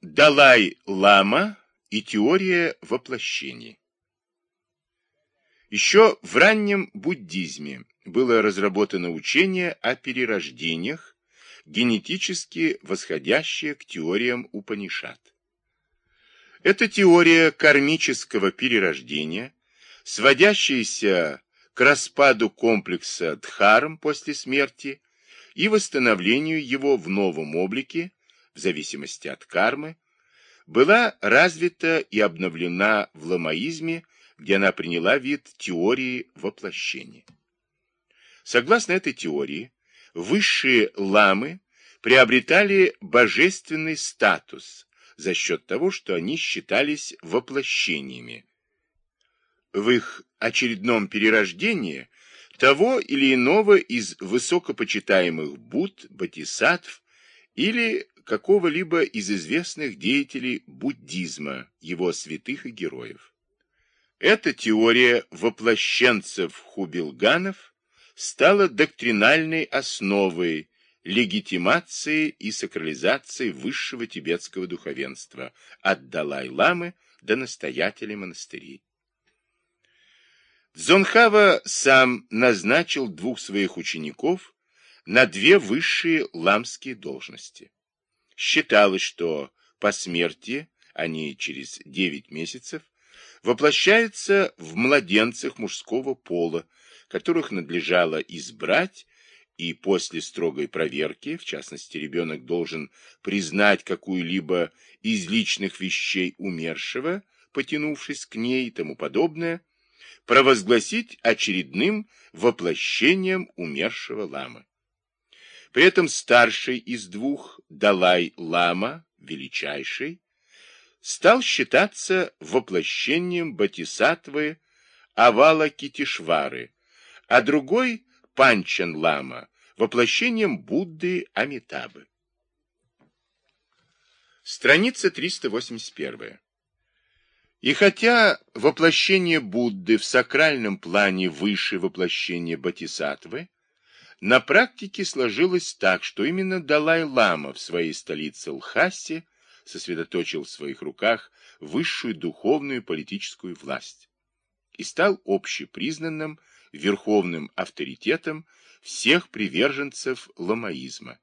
Далай-лама и теория воплощений. Еще в раннем буддизме было разработано учение о перерождениях, генетически восходящее к теориям Упанишат. Это теория кармического перерождения, сводящаяся к распаду комплекса дхарм после смерти и восстановлению его в новом облике, в зависимости от кармы, была развита и обновлена в ламаизме, где она приняла вид теории воплощения. Согласно этой теории, высшие ламы приобретали божественный статус за счет того, что они считались воплощениями. В их очередном перерождении того или иного из высокопочитаемых Будд, Бодхисаттв или какого-либо из известных деятелей буддизма, его святых и героев. Эта теория воплощенцев-хубилганов стала доктринальной основой легитимации и сакрализации высшего тибетского духовенства от Далай-ламы до настоятелей монастырей. Зонхава сам назначил двух своих учеников на две высшие ламские должности. Считалось, что по смерти они через 9 месяцев воплощаются в младенцах мужского пола, которых надлежало избрать и после строгой проверки, в частности, ребенок должен признать какую-либо из личных вещей умершего, потянувшись к ней и тому подобное, провозгласить очередным воплощением умершего ламы. При этом старший из двух, Далай-лама, величайший, стал считаться воплощением Батисатвы Авала-Китишвары, а другой Панчан-лама, воплощением Будды Амитабы. Страница 381. И хотя воплощение Будды в сакральном плане выше воплощения Бодхисаттвы, на практике сложилось так, что именно Далай-лама в своей столице Лхасе сосредоточил в своих руках высшую духовную политическую власть и стал общепризнанным верховным авторитетом всех приверженцев ламаизма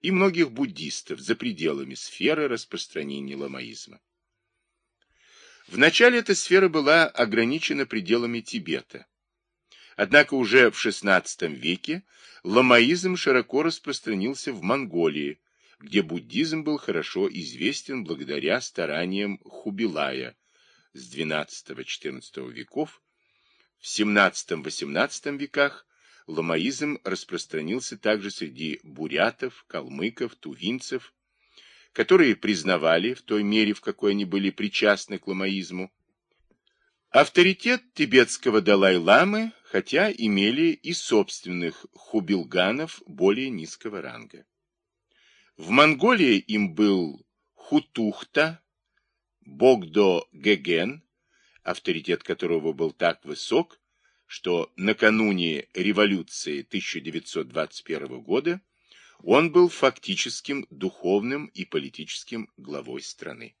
и многих буддистов за пределами сферы распространения ламаизма. Вначале эта сфера была ограничена пределами Тибета. Однако уже в XVI веке ламаизм широко распространился в Монголии, где буддизм был хорошо известен благодаря стараниям Хубилая. С XII-XIV веков в XVII-XVIII веках ламаизм распространился также среди бурятов, калмыков, тувинцев, которые признавали, в той мере, в какой они были причастны к ламаизму, авторитет тибетского Далай-ламы, хотя имели и собственных хубилганов более низкого ранга. В Монголии им был Хутухта, Богдо Геген, авторитет которого был так высок, что накануне революции 1921 года он был фактическим духовным и политическим главой страны.